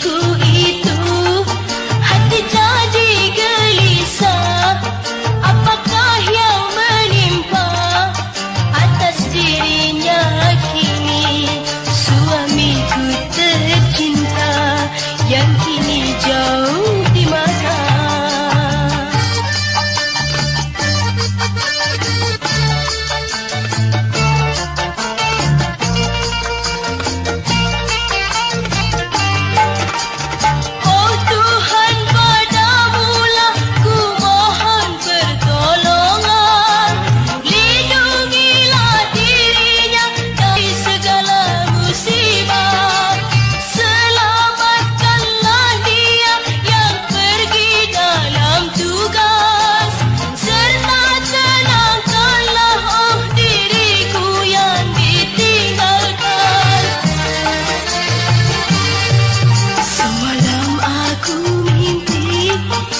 cool. 不眠的